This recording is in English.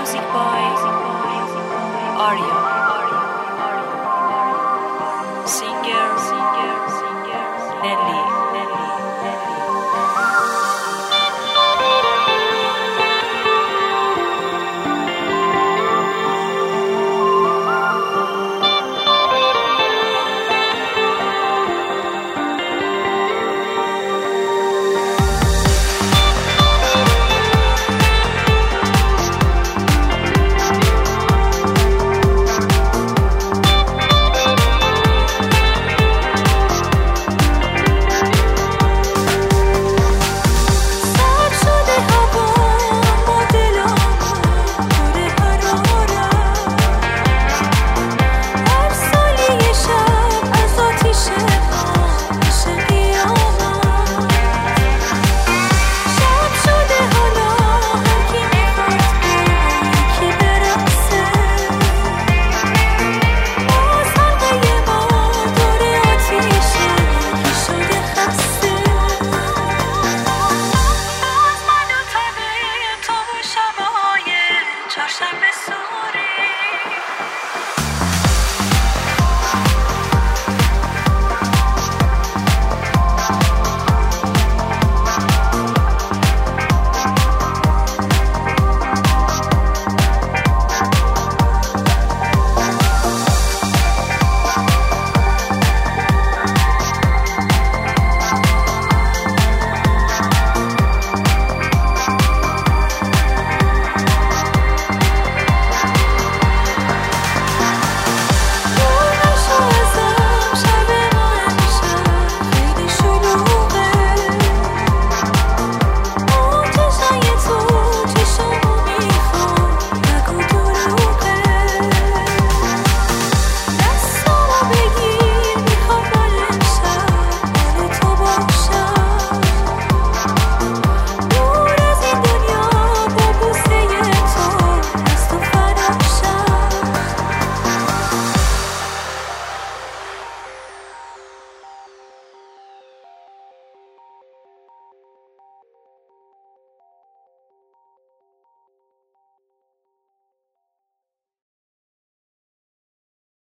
Music Boy. Audio.